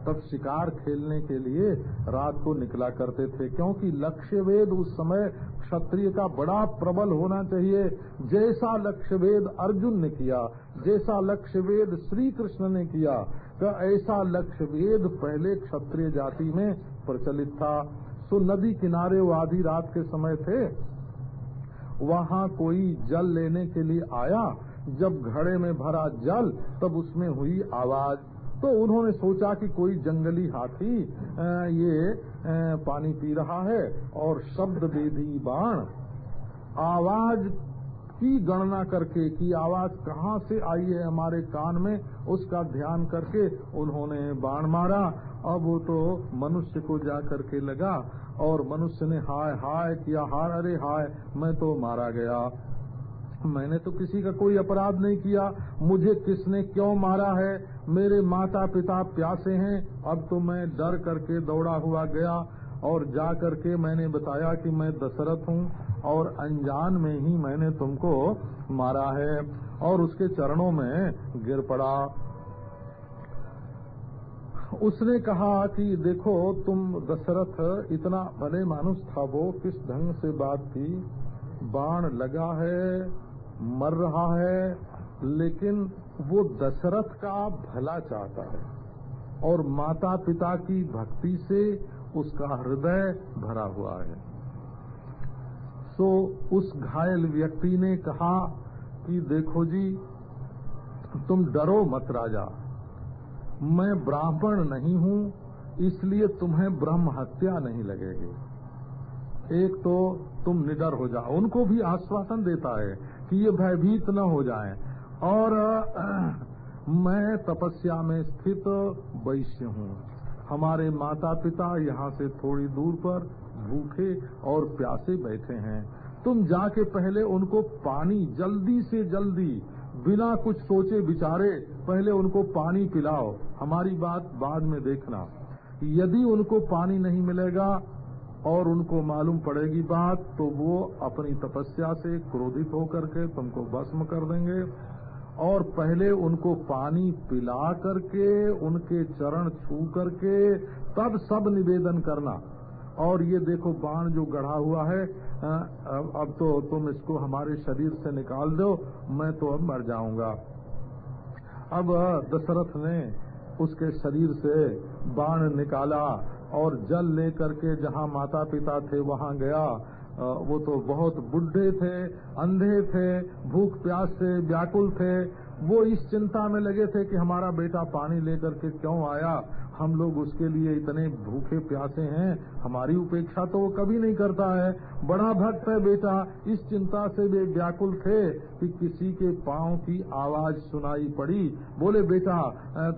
तब शिकार खेलने के लिए रात को निकला करते थे, क्योंकि लक्ष्य वेद उस समय क्षत्रिय का बड़ा प्रबल होना चाहिए। जैसा लक्ष्य वेद अर्जुन ने किया, जैसा लक्ष्य वेद श्री कृष्ण ने किया तो ऐसा लक्ष्य वेद पहले क्षत्रिय जाति में प्रचलित था। सो नदी किनारे वो आधी रात के समय थे, वहाँ कोई जल लेने के लिए आया जब घड़े में भरा जल, तब उसमें हुई आवाज़। तो उन्होंने सोचा कि कोई जंगली हाथी ये पानी पी रहा है और शब्द वेदी बाण। आवाज़ की गणना करके कि आवाज़ कहाँ से आई है हमारे कान में, उसका ध्यान करके उन्होंने बाण मारा। अब वो तो मनुष्य को जा करके लगा और मनुष्य ने हाय हाय किया, हाय, अरे हाय, मैं तो मारा गया। मैंने तो किसी का कोई अपराध नहीं किया। मुझे किसने क्यों मारा है? मेरे माता पिता प्यासे हैं। अब तो मैं डर करके दौड़ा हुआ गया और जा करके मैंने बताया कि मैं दशरथ हूँ और अनजान में ही मैंने तुमको मारा है और उसके चरणों में गिर पड़ा। उसने कहा कि देखो, तुम दशरथ इतना भले मानुष था, वो किस ढंग से बात की? बाण लगा है। मर रहा है, लेकिन वो दशरथ का भला चाहता है और माता पिता की भक्ति से उसका हृदय भरा हुआ है। सो उस घायल व्यक्ति ने कहा कि देखो जी, तुम डरो मत राजा। मैं ब्राह्मण नहीं हूँ, इसलिए तुम्हें ब्रह्म हत्या नहीं लगेगी। एक तो तुम निडर हो जाओ, उनको भी आश्वासन देता है कि ये भयभीत न हो जाएँ। और, मैं तपस्या में स्थित वैश्य हूँ। हमारे माता पिता यहाँ से थोड़ी दूर पर भूखे और प्यासे बैठे हैं। तुम जाके पहले उनको पानी जल्दी से जल्दी, बिना कुछ सोचे विचारे, पहले उनको पानी पिलाओ। हमारी बात बाद में देखना। यदि उनको पानी नहीं मिलेगा और उनको मालूम पड़ेगी बात तो वो अपनी तपस्या से क्रोधित होकर के तुमको भस्म कर देंगे। और पहले उनको पानी पिला करके, उनके चरण छू करके, तब सब निवेदन करना। और ये देखो, बाण जो गढ़ा हुआ है अब तो तुम इसको हमारे शरीर से निकाल दो, मैं तो अब मर जाऊँगा। अब दशरथ ने उसके शरीर से बाण निकाला और जल लेकर के जहाँ माता पिता थे, वहाँ गया। वो तो बहुत बुढ़े थे, अंधे थे, भूख प्यास से व्याकुल थे। वो इस चिंता में लगे थे कि हमारा बेटा पानी लेकर के क्यों आया? हम लोग उसके लिए इतने भूखे प्यासे हैं, हमारी उपेक्षा तो वो कभी नहीं करता है। बड़ा भक्त है बेटा, इस चिंता से वे व्याकुल थे कि किसी के पाँव की आवाज़ सुनाई पड़ी। बोले, बेटा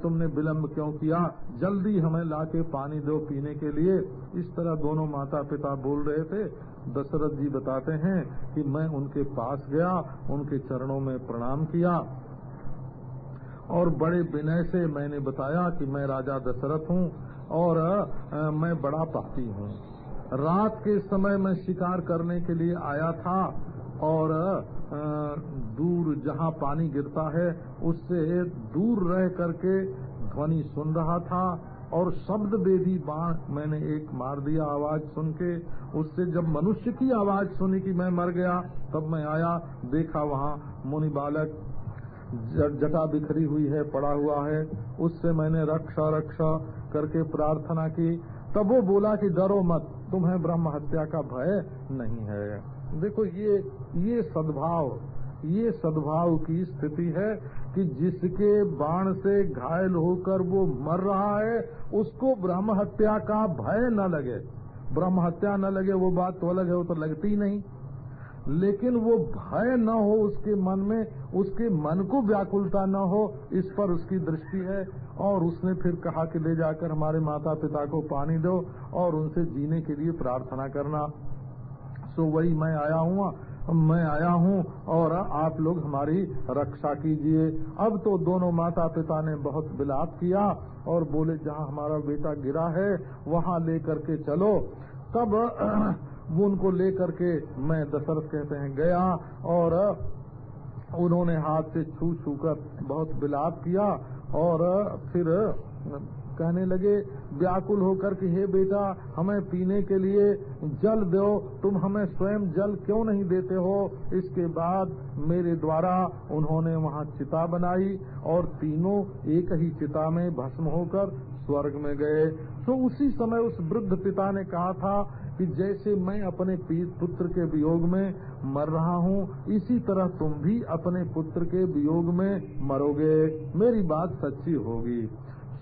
तुमने विलम्ब क्यों किया? जल्दी हमें लाके पानी दो पीने के लिए। इस तरह दोनों माता पिता बोल रहे थे। दशरथ जी बताते हैं कि मैं उनके पास गया, उनके चरणों में प्रणाम किया। और बड़े विनय से मैंने बताया कि मैं राजा दशरथ हूँ और मैं बड़ा पापी हूँ। रात के समय मैं शिकार करने के लिए आया था और दूर जहाँ पानी गिरता है उससे दूर रह करके ध्वनि सुन रहा था और शब्द बेदी बाण मैंने एक मार दिया आवाज़ सुन के। उससे जब मनुष्य की आवाज़ सुनी कि मैं मर गया, तब मैं आया, देखा वहाँ मुनि बालक जटा बिखरी हुई है, पड़ा हुआ है। उससे मैंने रक्षा रक्षा करके प्रार्थना की। तब वो बोला कि डरो मत, तुम्हें ब्रह्म हत्या का भय नहीं है। देखो, ये ये सद्भाव ये सद्भाव की स्थिति है कि जिसके बाण से घायल होकर वो मर रहा है, उसको ब्रह्म हत्या का भय न लगे। ब्रह्म हत्या न लगे, वो बात तो अलग है, वो तो लगती नहीं। लेकिन वो भय न हो उसके मन में, उसके मन को व्याकुलता न हो, इस पर उसकी दृष्टि है। और उसने फिर कहा कि ले जाकर हमारे माता पिता को पानी दो और उनसे जीने के लिए प्रार्थना करना। सो वही मैं आया हूँ मैं आया हूँ और आप लोग हमारी रक्षा कीजिए। अब तो दोनों माता पिता ने बहुत विलाप किया और बोले, जहाँ हमारा बेटा गिरा है, वहाँ लेकर के चलो। तब वो उनको लेकर के मैं दशरथ कहते हैं, गया और उन्होंने हाथ से छू छू कर बहुत विलाप किया और फिर कहने लगे, व्याकुल होकर कि, हे बेटा, हमें पीने के लिए जल दो, तुम हमें स्वयं जल क्यों नहीं देते हो? इसके बाद मेरे द्वारा उन्होंने वहाँ चिता बनाई और तीनों एक ही चिता में भस्म होकर स्वर्ग में गए। तो उसी समय उस वृद्ध पिता ने कहा था कि जैसे मैं अपने पुत्र के वियोग में मर रहा हूँ, इसी तरह तुम भी अपने पुत्र के वियोग में मरोगे। मेरी बात सच्ची होगी।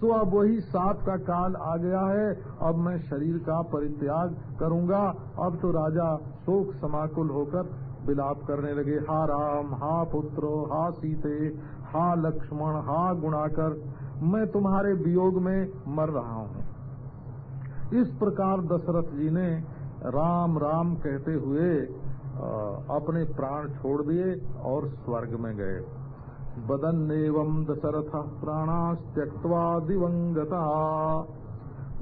तो अब वही साप का काल आ गया है। अब मैं शरीर का परित्याग करूँगा। अब तो राजा शोक समाकुल होकर विलाप करने लगे। हा राम, हा पुत्र, हा सीते, हा लक्ष्मण, हा गुणाकर, मैं तुम्हारे वियोग में मर रहा हूँ। इस प्रकार दशरथ जी ने राम राम कहते हुए अपने प्राण छोड़ दिए और स्वर्ग में गए। बदन एवं दशरथ प्राणास त्यक्वा दिवंगता।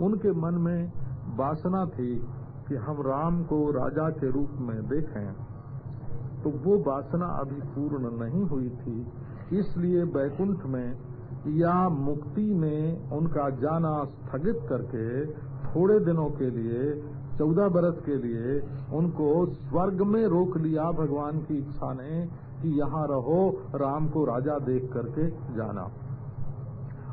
उनके मन में वासना थी कि हम राम को राजा के रूप में देखें। तो वो वासना अभी पूर्ण नहीं हुई थी, इसलिए बैकुंठ में या मुक्ति में उनका जाना स्थगित करके थोड़े दिनों के लिए, चौदह बरस के लिए, उनको स्वर्ग में रोक लिया भगवान की इच्छा ने कि यहाँ रहो, राम को राजा देख करके जाना।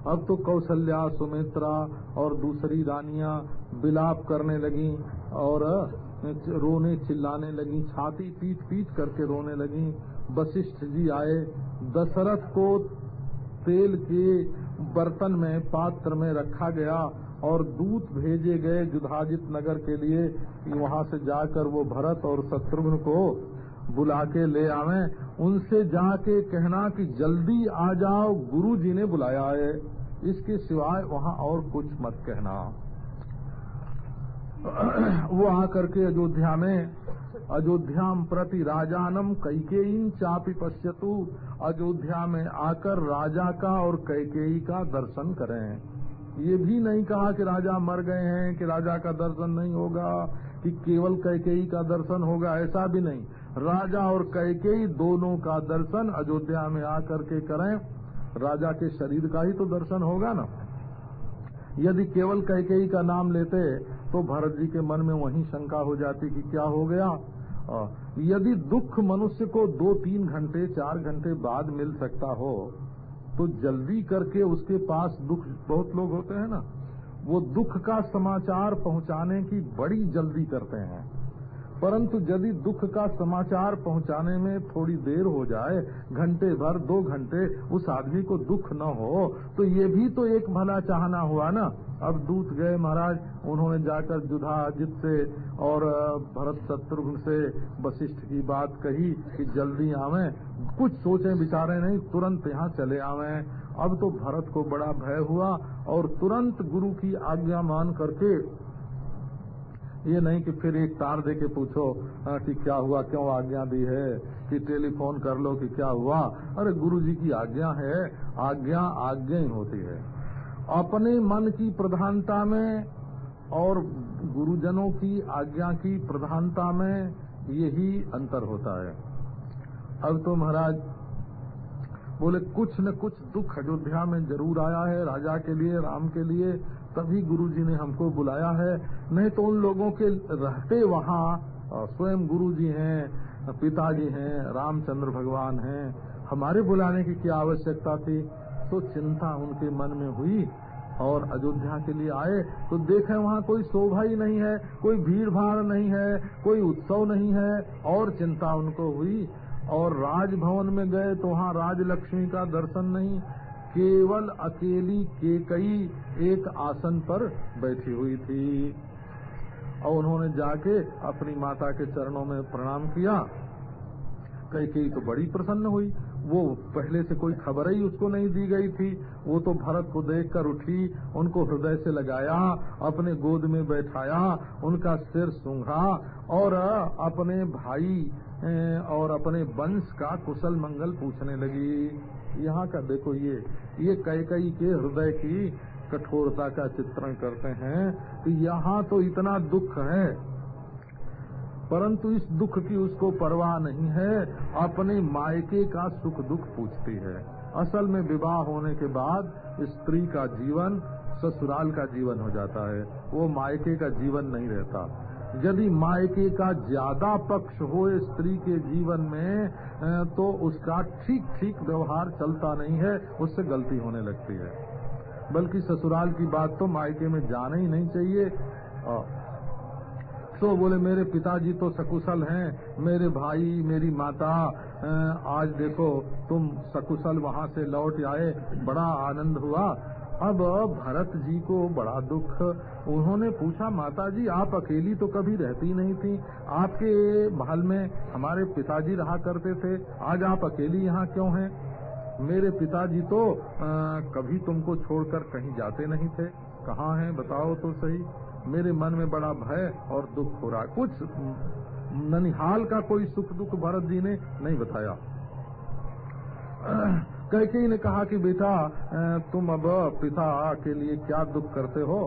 अब तो कौशल्या सुमित्रा और दूसरी रानियाँ विलाप करने लगी और रोने चिल्लाने लगी, छाती पीट पीट करके रोने लगी। वशिष्ठ जी आए, दशरथ को तेल के बर्तन में, पात्र में रखा गया और दूत भेजे गए युधाजित नगर के लिए वहाँ से जाकर वो भरत और शत्रुघ्न को बुला के ले आवे। उनसे जाके कहना कि जल्दी आ जाओ गुरु जी ने बुलाया है। इसके सिवाय वहाँ और कुछ मत कहना। वो आकर के अयोध्या में अयोध्या प्रति राजानम कैकेयी चापी पश्यतु। अयोध्या में आकर राजा का और कैकेयी का दर्शन करें। ये भी नहीं कहा कि राजा मर गए हैं, कि राजा का दर्शन नहीं होगा, कि केवल कैकेयी का दर्शन होगा, ऐसा भी नहीं। राजा और कैकेयी दोनों का दर्शन अयोध्या में आकर के करें, राजा के शरीर का ही तो दर्शन होगा ना। यदि केवल कैकेयी का नाम लेते तो भरत जी के मन में वही शंका हो जाती कि क्या हो गया। यदि दुख मनुष्य को दो तीन घंटे, चार घंटे बाद मिल सकता हो तो जल्दी करके उसके पास दुख, बहुत लोग होते हैं ना, वो दुख का समाचार पहुँचाने की बड़ी जल्दी करते हैं। परंतु यदि दुख का समाचार पहुँचाने में थोड़ी देर हो जाए, घंटे भर, दो घंटे, उस आदमी को दुख न हो तो ये भी तो एक भला चाहना हुआ ना। अब दूत गए महाराज, उन्होंने जाकर जुधाजित से और भरत शत्रुघ्न से वशिष्ठ की बात कही कि जल्दी आवे। कुछ सोचे विचारे नहीं, तुरंत यहाँ चले आवे। अब तो भरत को बड़ा भय हुआ और तुरंत गुरु की आज्ञा मान करके ये नहीं कि फिर एक तार दे के पूछो कि क्या हुआ? क्यों आज्ञा दी है? कि टेलीफोन कर लो कि क्या हुआ? अरे गुरु जी की आज्ञा है, आज्ञा आज्ञा ही होती है। अपने मन की प्रधानता में और गुरुजनों की आज्ञा की प्रधानता में यही अंतर होता है। अब तो महाराज बोले, कुछ न कुछ दुख अयोध्या में ज़रूर आया है, राजा के लिए, राम के लिए, तभी गुरु जी ने हमको बुलाया है। नहीं तो उन लोगों के रहते वहाँ स्वयं गुरु जी हैं, पिताजी हैं, रामचंद्र भगवान हैं। हमारे बुलाने की क्या आवश्यकता थी? तो चिंता उनके मन में हुई और अयोध्या के लिए आए। तो देखे, वहाँ कोई शोभा ही नहीं है, कोई भीड़ भाड़ नहीं है, कोई उत्सव नहीं है और चिंता उनको हुई। और राजभवन में गए तो वहाँ राजलक्ष्मी का दर्शन नहीं, केवल अकेली के कई एक आसन पर बैठी हुई थी। और उन्होंने जाके अपनी माता के चरणों में प्रणाम किया। कई कई तो बड़ी प्रसन्न हुई। वो पहले से कोई खबर ही उसको नहीं दी गई थी। वो तो भरत को देखकर उठी, उनको हृदय से लगाया, अपने गोद में बैठाया, उनका सिर सूंघा और अपने भाई और अपने वंश का कुशल मंगल पूछने लगी। यहाँ का देखो ये ये कई कई के हृदय की कठोरता का चित्रण करते हैं। कि यहाँ तो इतना दुख है, परंतु इस दुख की उसको परवाह नहीं है। अपने मायके का सुख दुख पूछती है। असल में विवाह होने के बाद स्त्री का जीवन, ससुराल का जीवन हो जाता है। वो मायके का जीवन नहीं रहता। यदि मायके का ज़्यादा पक्ष हो स्त्री के जीवन में तो उसका ठीक ठीक व्यवहार चलता नहीं है, उससे गलती होने लगती है। बल्कि ससुराल की बात तो मायके में जाना ही नहीं चाहिए। तो बोले, मेरे पिताजी तो सकुशल हैं, मेरे भाई, मेरी माता आज देखो, तुम सकुशल वहाँ से लौट आए, बड़ा आनंद हुआ। अब भरत जी को बड़ा दुख। उन्होंने पूछा माता जी आप अकेली तो कभी रहती नहीं थी। आपके महल में हमारे पिताजी रहा करते थे। आज आप अकेली यहाँ क्यों हैं? मेरे पिताजी तो आ, कभी तुमको छोड़कर कहीं जाते नहीं थे। कहाँ हैं बताओ तो सही। मेरे मन में बड़ा भय और दुख हो रहा कुछ ननिहाल का कोई सुख दुख भरत जी ने नहीं बताया। कैके ने कहा कि बेटा तुम अब पिता के लिए क्या दुख करते हो?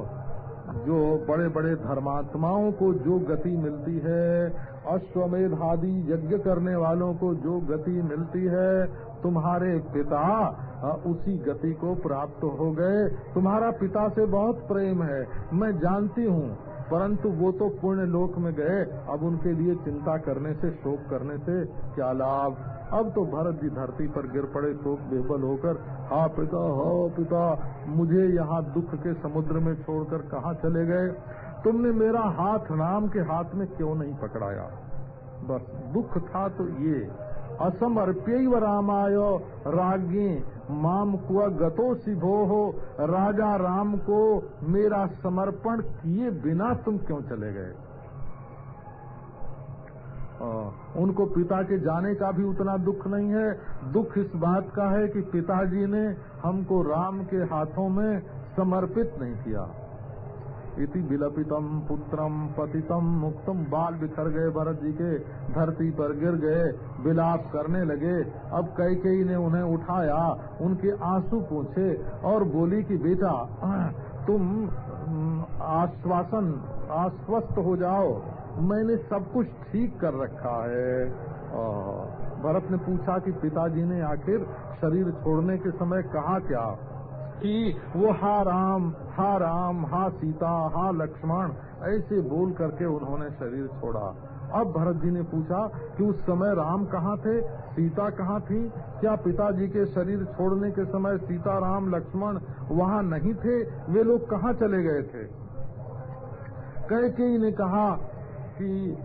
जो बड़े बड़े धर्मात्माओं को जो गति मिलती है, अश्वमेध आदि यज्ञ करने वालों को जो गति मिलती है, तुम्हारे पिता उसी गति को प्राप्त हो गए। तुम्हारा पिता से बहुत प्रेम है। मैं जानती हूँ परंतु वो तो पुण्य लोक में गए, अब उनके लिए चिंता करने से, शोक करने से क्या लाभ? अब तो भरत जी धरती पर गिर पड़े, शोक बेबल होकर, हा पिता, हो पिता, मुझे यहाँ दुख के समुद्र में छोड़कर कहाँ चले गए? तुमने मेरा हाथ राम के हाथ में क्यों नहीं पकड़ाया? बस दुख था तो ये असमर्प्य रामाय राज्ञे। माम कुआ गतो सिभो। हो राजा राम को मेरा समर्पण किए बिना तुम क्यों चले गए? उनको पिता के जाने का भी उतना दुख नहीं है। दुख इस बात का है कि पिताजी ने हमको राम के हाथों में समर्पित नहीं किया। इति बिलपितम पुत्रम पतितम मुक्तम बाल बिखर गए भरत जी के धरती पर गिर गए, विलाप करने लगे। अब कई कई ने उन्हें उठाया, उनके आँसू पूछे और बोली कि, बेटा, तुम आश्वासन, आश्वस्त हो जाओ। मैंने सब कुछ ठीक कर रखा है। भरत ने पूछा कि पिताजी ने आखिर शरीर छोड़ने के समय कहा क्या? कि वो हा राम हा राम, हा सीता, हा लक्ष्मण, ऐसे बोल करके उन्होंने शरीर छोड़ा। अब भरत जी ने पूछा कि उस समय राम कहाँ थे, सीता कहाँ थी? क्या पिताजी के शरीर छोड़ने के समय सीता, राम, लक्ष्मण वहाँ नहीं थे? वे लोग कहाँ चले गए थे? कैकेयी ने कहा कि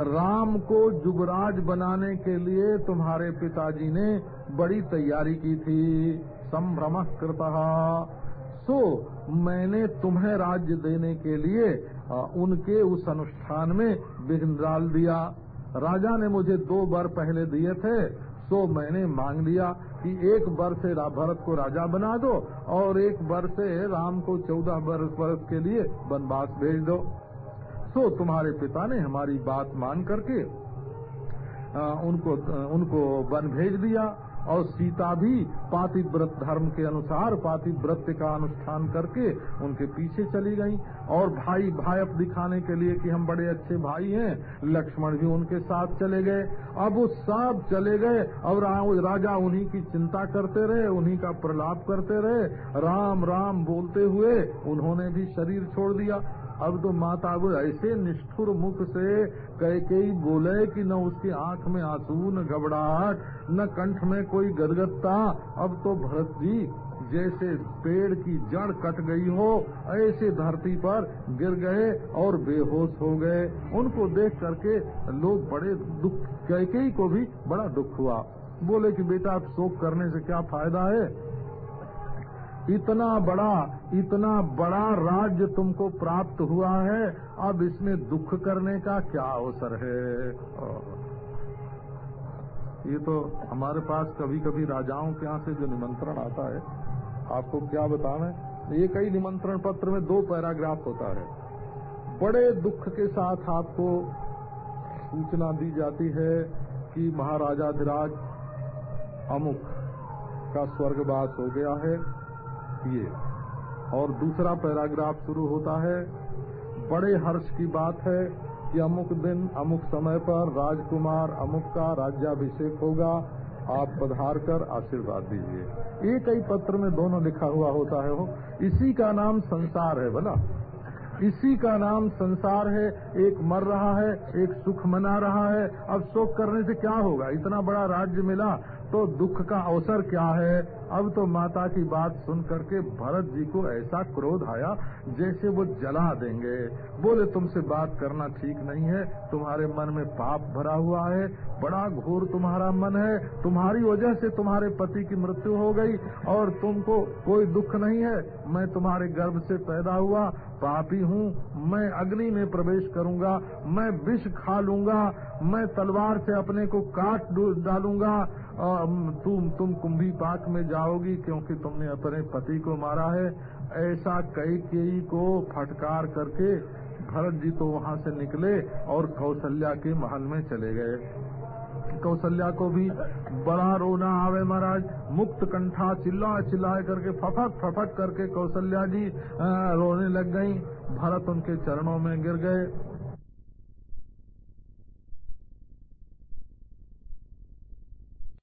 राम को युवराज बनाने के लिए तुम्हारे पिताजी ने बड़ी तैयारी की थी। संभ्रम कृत सो मैंने तुम्हें राज्य देने के लिए उनके उस अनुष्ठान में विघ्न डाल दिया। राजा ने मुझे दो बार पहले दिए थे। सो मैंने मांग लिया कि एक वर्ष से भरत को राजा बना दो और एक वर्ष से राम को चौदह वर्ष वर्ष के लिए वनवास भेज दो। सो तुम्हारे पिता ने हमारी बात मान करके आ, उनको उनको वन भेज दिया। और सीता भी पातिव्रत धर्म के अनुसार पातिव्रत का अनुष्ठान करके उनके पीछे चली गई। और भाई भाई अब दिखाने के लिए कि हम बड़े अच्छे भाई हैं, लक्ष्मण भी उनके साथ चले गए। अब वो सब चले गए और राजा उन्हीं की चिंता करते रहे, उन्हीं का प्रलाप करते रहे। राम राम बोलते हुए उन्होंने भी शरीर छोड़ दिया। अब तो माता वो ऐसे निष्ठुर मुख से कह के ही बोले कि न उसकी आँख में आँसू, न घबराहट, न कंठ में कोई गदगदता। अब तो भरत जी, जैसे पेड़ की जड़ कट गई हो, ऐसे धरती पर गिर गए और बेहोश हो गए। उनको देख करके लोग बड़े दुख कैकेयी को भी बड़ा दुख हुआ। बोले कि बेटा आप शोक करने से क्या फ़ायदा है? इतना बड़ा इतना बड़ा राज्य तुमको प्राप्त हुआ है, अब इसमें दुख करने का क्या अवसर है? ये तो हमारे पास कभी कभी राजाओं के यहाँ से जो निमंत्रण आता है, आपको क्या बतावे ये कई निमंत्रण पत्र में दो पैराग्राफ होता है। बड़े दुख के साथ आपको सूचना दी जाती है कि महाराजाधिराज अमुक का स्वर्गवास हो गया है। ये और दूसरा पैराग्राफ शुरू होता है, बड़े हर्ष की बात है कि अमुक दिन, अमुक समय पर राजकुमार अमुक का राज्याभिषेक होगा। आप पधार कर आशीर्वाद दीजिए। एक ही पत्र में दोनों लिखा हुआ होता है वो। इसी का नाम संसार है, बोला। इसी का नाम संसार है। एक मर रहा है, एक सुख मना रहा है। अब शोक करने से क्या होगा? इतना बड़ा राज्य मिला तो दुख का अवसर क्या है? अब तो माता की बात सुन करके भरत जी को ऐसा क्रोध आया जैसे वो जला देंगे। बोले, तुमसे बात करना ठीक नहीं है। तुम्हारे मन में पाप भरा हुआ है। बड़ा घोर तुम्हारा मन है। तुम्हारी वजह से तुम्हारे पति की मृत्यु हो गई और तुमको कोई दुख नहीं है। मैं तुम्हारे गर्भ से पैदा हुआ, पापी हूँ। मैं अग्नि में प्रवेश करूँगा। मैं विष खा लूँगा। मैं तलवार से अपने को काट डालूँगा। तुम तुम कुंभी पाक में जाओगी क्योंकि तुमने अपने पति को मारा है। ऐसा कई कई को फटकार करके भरत जी तो वहाँ से निकले और कौशल्या के महल में चले गए। कौशल्या को भी बड़ा रोना आवे महाराज। मुक्त कंठा चिल्ला चिल्ला करके फफक फफक करके कौशल्या जी रोने लग गई। भरत उनके चरणों में गिर गए।